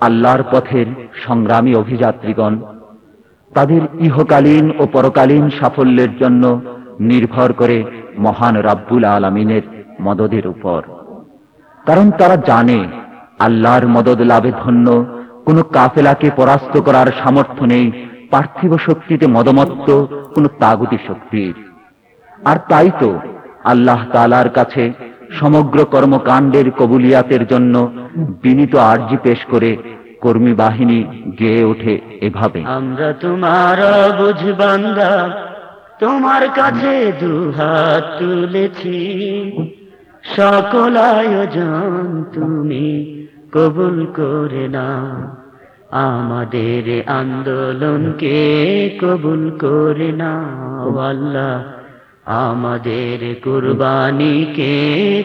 আল্লাহর পথের সংগ্রামী অভিযাত্রীগণ। তাদের ইহকালীন ও পরকালীন সাফল্যের জন্য নির্ভর করে মহান রাব্বুল আলমিনের মদদের উপর। কারণ তারা জানে, আল্লাহর মদদ লাভে ধন্য, কোন কাফেলাকে পরাস্ত করার সামর্থ্য নেই, পার্থিব শক্তিতে মদমত্ত কোন তাগুতি শক্তির। আর তাই তো আল্লাহ তালার কাছে সমগ্র কর্মকাণ্ডের কবুলিয়াতের জন্য বিনীত আর্জি পেশ করে কর্মী বাহিনী গেয়ে ওঠে এভাবে। আমরা তোমার বুঝবান্দা তোমার কাছে দুহাত তুলেছি। সকল আয়োজন তুমি কবুল করে না আমাদের আন্দোলনকে কবুল করে না আল্লাহ। আমাদের কুরবানিকে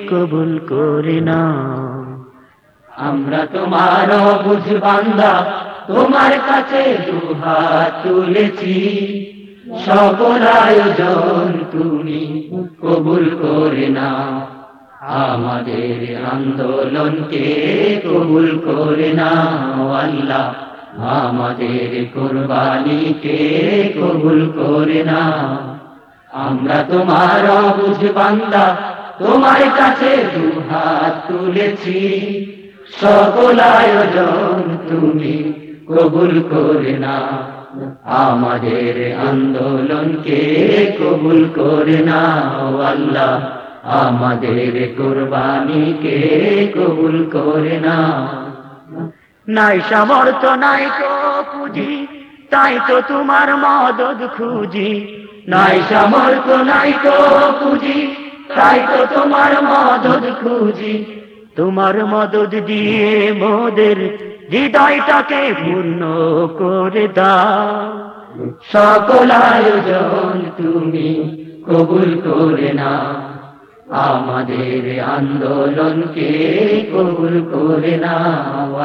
কবুল করে না আমরা তোমার বুঝবান্দা তোমার কাছে দুহাত তুলেছি। সকল আয়োজন তুমি কবুল করে না আমাদের আন্দোলনকে কবুল করে না আল্লাহ। আমাদের কোরবানিকে কবুল করে না আমরা তোমার বুঝবান্দা তোমার কাছে দুহাত তুলেছি। সকল আয়োজন তুমি কবুল করে না আমাদের আন্দোলনকে কবুল করে না আল্লাহ। আমাদের কোরবানিকে কবুল করে না নাই সামর্থ্য, নাই তো পুঁজি, তাই তো তোমার মদত খুঁজি। নাই সামর্থ্য, নাই তো পুঁজি। তাই তো তোমার মদত খুঁজি। তোমার মদত দিয়ে মোদের হৃদয়টাকে পূর্ণ করে দাও। সকল আয়োজন তুমি কবুল করে না আমাদের আন্দোলনকে কবুল করে না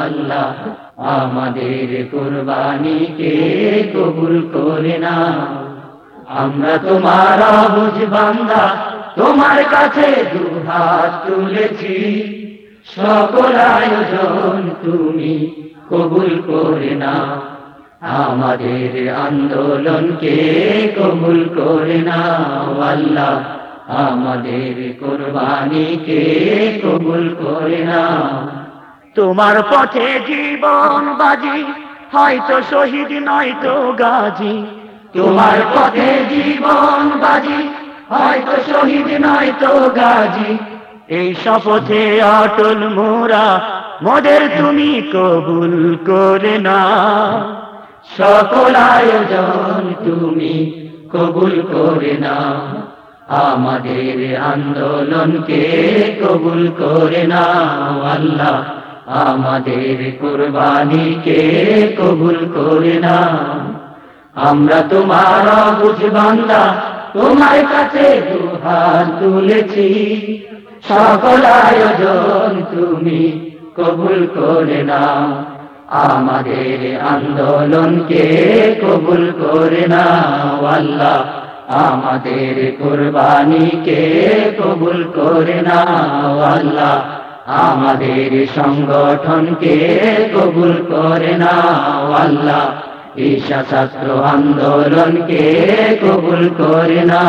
আল্লাহ। আমাদের কোরবানিকে কবুল করে না আমরা তোমার বান্দা, তোমার কাছে দুহাত তুলেছি। সকল আয়োজন তুমি কবুল করে না আমাদের আন্দোলনকে কবুল করে না আল্লাহ। আমাদের কোরবানিকে কবুল করে না তোমার পথে জীবন বাজি, হয়তো শহীদ, নয়তো গাজী। তোমার পথে জীবন বাজি, হয়তো শহীদ নয়তো গাজী। এই শপথে অটল মোরা, মোদের তুমি কবুল করে না সকল আয়োজন তুমি কবুল করে না আমাদের আন্দোলনকে কবুল করে না আল্লাহ। আমাদের কোরবানিকে কবুল করে না আমরা তোমার বুঝবান্দা তোমার কাছে দুহাত তুলেছি। সকল আয়োজন তুমি কবুল করে না আমাদের আন্দোলনকে কবুল করে না আল্লাহ। আমাদের কোরবানিকে কবুল করে না আল্লাহ। আমাদের সংগঠনকে কবুল করে না আল্লাহ। ঈশা ছাত্র আন্দোলনকে কবুল করে না